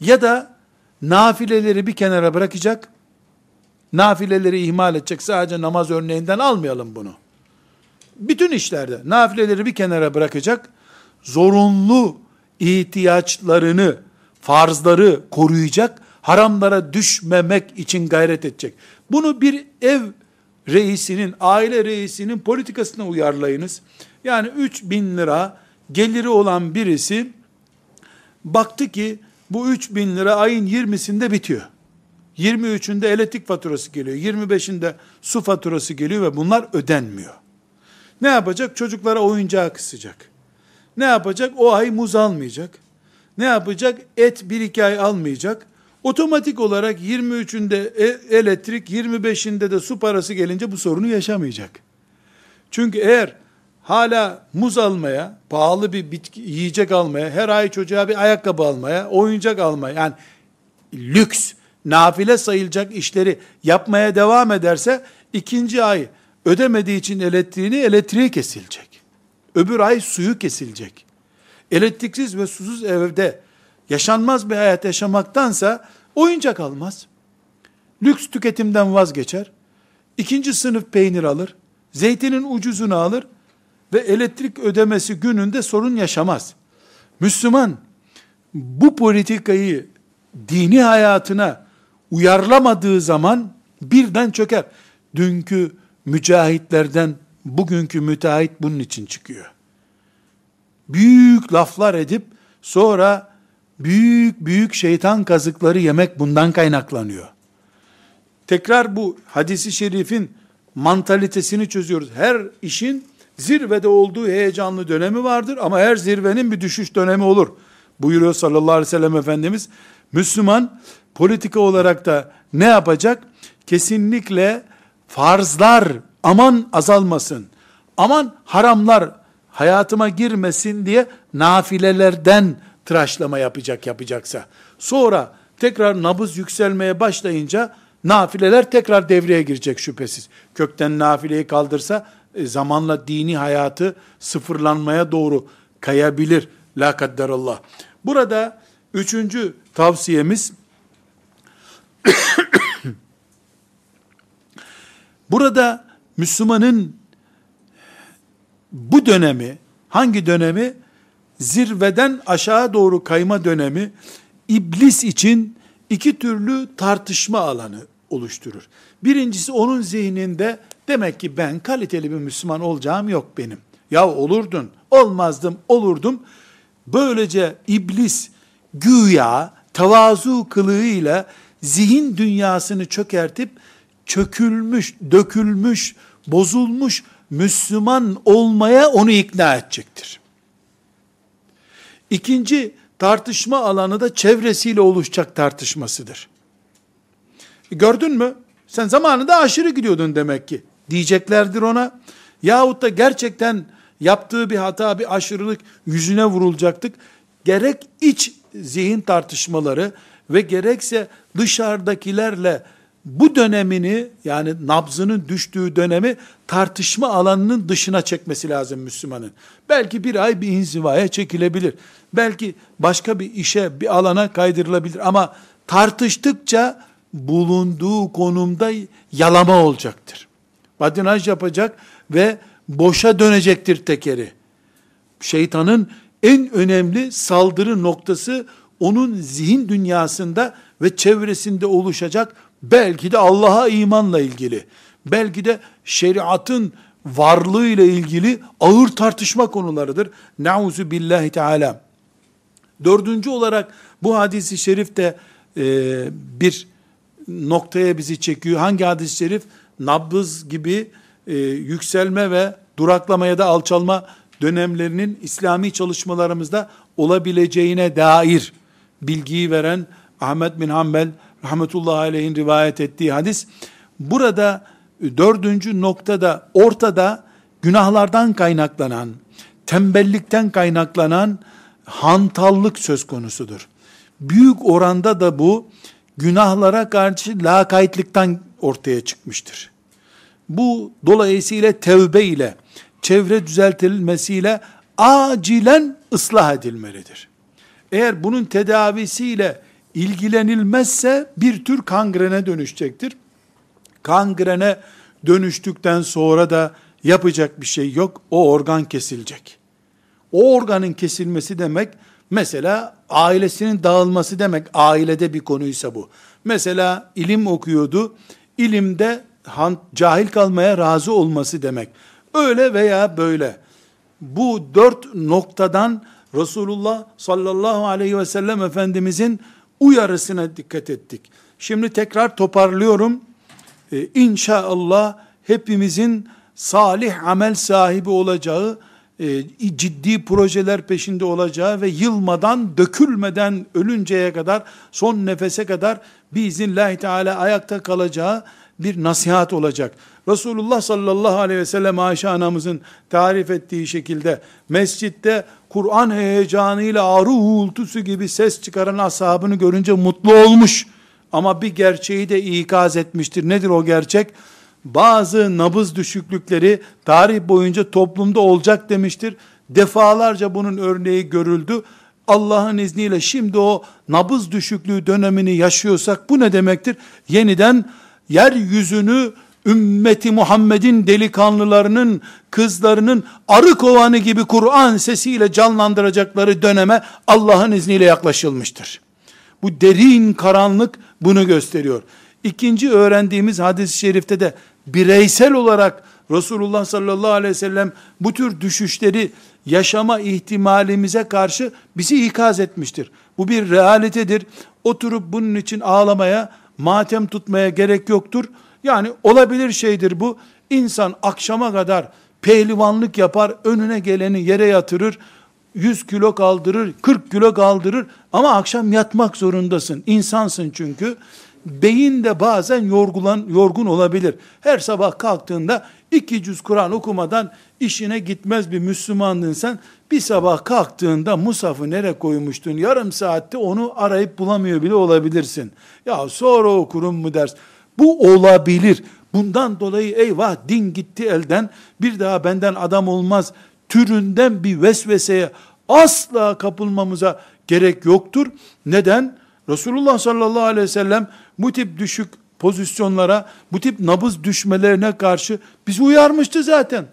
Ya da nafileleri bir kenara bırakacak. Nafileleri ihmal edecek. Sadece namaz örneğinden almayalım bunu. Bütün işlerde nafileleri bir kenara bırakacak. Zorunlu ihtiyaçlarını, farzları koruyacak. Haramlara düşmemek için gayret edecek. Bunu bir ev reisinin, aile reisinin politikasına uyarlayınız. Yani 3 bin lira geliri olan birisi baktı ki bu 3 bin lira ayın 20'sinde bitiyor. 23'ünde elektrik faturası geliyor. 25'inde su faturası geliyor ve bunlar ödenmiyor. Ne yapacak? Çocuklara oyuncağı kısacak. Ne yapacak? O ay muz almayacak. Ne yapacak? Et bir iki ay almayacak. Otomatik olarak 23'ünde e, elektrik, 25'inde de su parası gelince bu sorunu yaşamayacak. Çünkü eğer hala muz almaya, pahalı bir bitki, yiyecek almaya, her ay çocuğa bir ayakkabı almaya, oyuncak almaya, yani lüks, nafile sayılacak işleri yapmaya devam ederse, ikinci ay ödemediği için elektriğini, elektriği kesilecek. Öbür ay suyu kesilecek. Elektriksiz ve susuz evde yaşanmaz bir hayat yaşamaktansa oyuncak almaz. Lüks tüketimden vazgeçer. İkinci sınıf peynir alır. Zeytinin ucuzunu alır ve elektrik ödemesi gününde sorun yaşamaz. Müslüman bu politikayı dini hayatına uyarlamadığı zaman birden çöker. Dünkü mücahitlerden bugünkü müteahhit bunun için çıkıyor. Büyük laflar edip sonra büyük büyük şeytan kazıkları yemek bundan kaynaklanıyor. Tekrar bu hadisi şerifin mantalitesini çözüyoruz. Her işin zirvede olduğu heyecanlı dönemi vardır ama her zirvenin bir düşüş dönemi olur. Buyuruyor sallallahu aleyhi ve sellem Efendimiz. Müslüman politika olarak da ne yapacak? Kesinlikle farzlar aman azalmasın. Aman haramlar hayatıma girmesin diye nafilelerden tıraşlama yapacak yapacaksa. Sonra tekrar nabız yükselmeye başlayınca nafileler tekrar devreye girecek şüphesiz. Kökten nafileyi kaldırsa e, zamanla dini hayatı sıfırlanmaya doğru kayabilir. La kadderallah. Burada üçüncü tavsiyemiz <coughs> burada Müslümanın bu dönemi hangi dönemi zirveden aşağı doğru kayma dönemi iblis için iki türlü tartışma alanı oluşturur. Birincisi onun zihninde demek ki ben kaliteli bir Müslüman olacağım yok benim. Ya olurdun, olmazdım, olurdum. Böylece iblis güya tavazu kılığıyla zihin dünyasını çökertip çökülmüş, dökülmüş, bozulmuş Müslüman olmaya onu ikna edecektir. İkinci tartışma alanı da çevresiyle oluşacak tartışmasıdır. Gördün mü? Sen zamanında aşırı gidiyordun demek ki. Diyeceklerdir ona. Yahut da gerçekten yaptığı bir hata, bir aşırılık yüzüne vurulacaktık. Gerek iç zihin tartışmaları ve gerekse dışarıdakilerle bu dönemini yani nabzının düştüğü dönemi tartışma alanının dışına çekmesi lazım Müslümanın. Belki bir ay bir inzivaya çekilebilir. Belki başka bir işe, bir alana kaydırılabilir ama tartıştıkça bulunduğu konumda yalama olacaktır. Badinaj yapacak ve boşa dönecektir tekeri. Şeytanın en önemli saldırı noktası onun zihin dünyasında ve çevresinde oluşacak belki de Allah'a imanla ilgili, belki de şeriatın varlığı ile ilgili ağır tartışma konularıdır. Nauzu billahi teala. Dördüncü olarak bu hadisi şerif de e, bir noktaya bizi çekiyor. Hangi hadis-i şerif? Nabız gibi e, yükselme ve duraklamaya da alçalma dönemlerinin İslami çalışmalarımızda olabileceğine dair bilgiyi veren Ahmet bin Hanbel rahmetullahi aleyhin rivayet ettiği hadis. Burada dördüncü noktada ortada günahlardan kaynaklanan, tembellikten kaynaklanan hantallık söz konusudur. Büyük oranda da bu günahlara karşı lakaytlıktan ortaya çıkmıştır. Bu dolayısıyla tevbe ile, çevre düzeltilmesiyle acilen ıslah edilmelidir. Eğer bunun tedavisiyle ilgilenilmezse bir tür kangrene dönüşecektir. Kangrene dönüştükten sonra da yapacak bir şey yok. O organ kesilecek. O organın kesilmesi demek mesela ailesinin dağılması demek. Ailede bir konuysa bu. Mesela ilim okuyordu. İlimde cahil kalmaya razı olması demek. Öyle veya böyle. Bu dört noktadan Resulullah sallallahu aleyhi ve sellem Efendimizin uyarısına dikkat ettik. Şimdi tekrar toparlıyorum. Ee, inşallah hepimizin salih amel sahibi olacağı, e, ciddi projeler peşinde olacağı ve yılmadan, dökülmeden ölünceye kadar, son nefese kadar biiznillahü teala ayakta kalacağı bir nasihat olacak. Resulullah sallallahu aleyhi ve sellem Ayşe anamızın tarif ettiği şekilde mescitte Kur'an heyecanıyla arı uğultusu gibi ses çıkaran ashabını görünce mutlu olmuş. Ama bir gerçeği de ikaz etmiştir. Nedir o gerçek? Bazı nabız düşüklükleri tarih boyunca toplumda olacak demiştir. Defalarca bunun örneği görüldü. Allah'ın izniyle şimdi o nabız düşüklüğü dönemini yaşıyorsak bu ne demektir? Yeniden yeryüzünü ümmeti Muhammed'in delikanlılarının, kızlarının arı kovanı gibi Kur'an sesiyle canlandıracakları döneme Allah'ın izniyle yaklaşılmıştır. Bu derin karanlık bunu gösteriyor. İkinci öğrendiğimiz hadis-i şerifte de bireysel olarak Resulullah sallallahu aleyhi ve sellem bu tür düşüşleri yaşama ihtimalimize karşı bizi ikaz etmiştir. Bu bir realitedir. Oturup bunun için ağlamaya, matem tutmaya gerek yoktur. Yani olabilir şeydir bu. İnsan akşama kadar pehlivanlık yapar, önüne geleni yere yatırır, 100 kilo kaldırır, 40 kilo kaldırır ama akşam yatmak zorundasın. İnsansın çünkü. Beyin de bazen yorgulan, yorgun olabilir. Her sabah kalktığında iki cüz Kur'an okumadan işine gitmez bir Müslümandın sen. Bir sabah kalktığında Musaf'ı nereye koymuştun? Yarım saatte onu arayıp bulamıyor bile olabilirsin. Ya sonra okurum mu ders. Bu olabilir. Bundan dolayı eyvah din gitti elden. Bir daha benden adam olmaz türünden bir vesveseye asla kapılmamıza gerek yoktur. Neden? Resulullah sallallahu aleyhi ve sellem bu tip düşük pozisyonlara, bu tip nabız düşmelerine karşı bizi uyarmıştı zaten.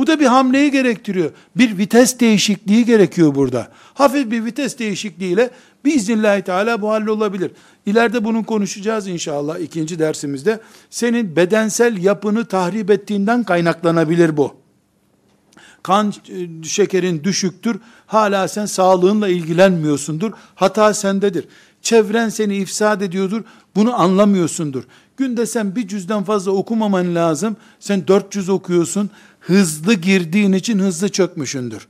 Bu da bir hamleyi gerektiriyor. Bir vites değişikliği gerekiyor burada. Hafif bir vites değişikliğiyle biiznillahü teala bu hallolabilir. İleride bunu konuşacağız inşallah ikinci dersimizde. Senin bedensel yapını tahrip ettiğinden kaynaklanabilir bu. Kan e, şekerin düşüktür. Hala sen sağlığınla ilgilenmiyorsundur. Hata sendedir. Çevren seni ifsad ediyordur. Bunu anlamıyorsundur. Günde sen bir cüzden fazla okumaman lazım. Sen 400 okuyorsun. Hızlı girdiğin için hızlı çökmüşündür.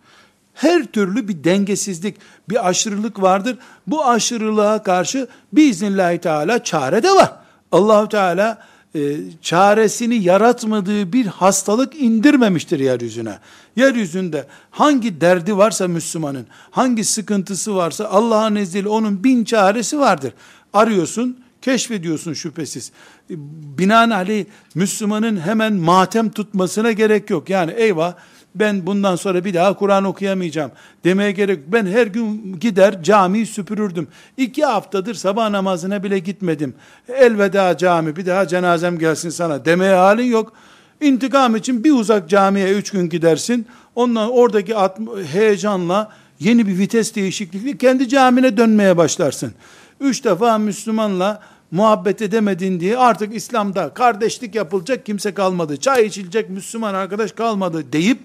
Her türlü bir dengesizlik, bir aşırılık vardır. Bu aşırılığa karşı biiznillahü teala çare de var. Allahu Teala e, çaresini yaratmadığı bir hastalık indirmemiştir yeryüzüne. Yeryüzünde hangi derdi varsa Müslümanın, hangi sıkıntısı varsa Allah'ın izniyle onun bin çaresi vardır. Arıyorsun, keşfediyorsun şüphesiz. E, binaenaleyh Müslümanın hemen matem tutmasına gerek yok. Yani eyvah ben bundan sonra bir daha Kur'an okuyamayacağım demeye gerek Ben her gün gider camiyi süpürürdüm. İki haftadır sabah namazına bile gitmedim. Elveda cami bir daha cenazem gelsin sana demeye halin yok. İntikam için bir uzak camiye üç gün gidersin. Ondan oradaki heyecanla yeni bir vites değişikliği kendi camine dönmeye başlarsın. Üç defa Müslümanla muhabbet edemedin diye artık İslam'da kardeşlik yapılacak kimse kalmadı. Çay içilecek Müslüman arkadaş kalmadı deyip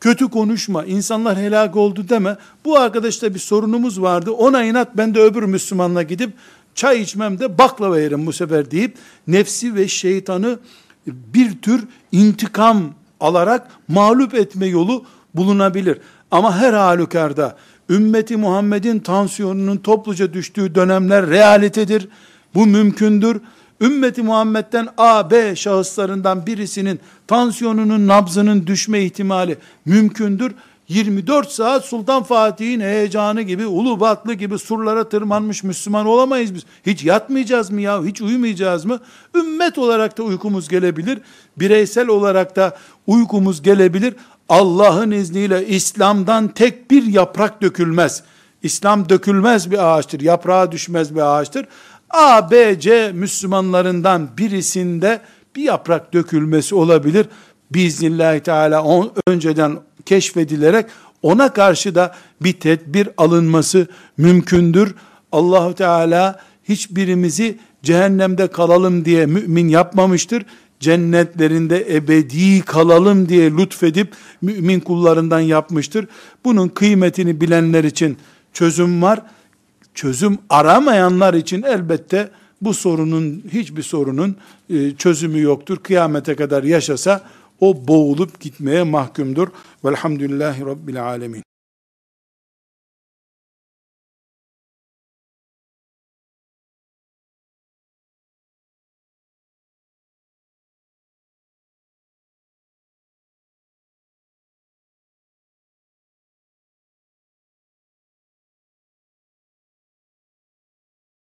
kötü konuşma, insanlar helak oldu deme. Bu arkadaşta bir sorunumuz vardı. Ona inat ben de öbür Müslümanla gidip çay içmem de baklava yerim bu sefer deyip nefsi ve şeytanı bir tür intikam alarak mağlup etme yolu bulunabilir. Ama her halükarda ümmeti Muhammed'in tansiyonunun topluca düştüğü dönemler realitedir. Bu mümkündür. Ümmeti Muhammed'den A, B şahıslarından birisinin tansiyonunun nabzının düşme ihtimali mümkündür. 24 saat Sultan Fatih'in heyecanı gibi, Ulu Batlı gibi surlara tırmanmış Müslüman olamayız biz. Hiç yatmayacağız mı ya? Hiç uyumayacağız mı? Ümmet olarak da uykumuz gelebilir. Bireysel olarak da uykumuz gelebilir. Allah'ın izniyle İslam'dan tek bir yaprak dökülmez. İslam dökülmez bir ağaçtır. Yaprağa düşmez bir ağaçtır. A, B, C Müslümanlarından birisinde bir yaprak dökülmesi olabilir. Biiznillahü Teala on, önceden keşfedilerek ona karşı da bir tedbir alınması mümkündür. Allahu Teala hiçbirimizi cehennemde kalalım diye mümin yapmamıştır. Cennetlerinde ebedi kalalım diye lütfedip mümin kullarından yapmıştır. Bunun kıymetini bilenler için çözüm var çözüm aramayanlar için elbette bu sorunun hiçbir sorunun e, çözümü yoktur. Kıyamete kadar yaşasa o boğulup gitmeye mahkumdur. Velhamdülillahi Rabbil Alemin.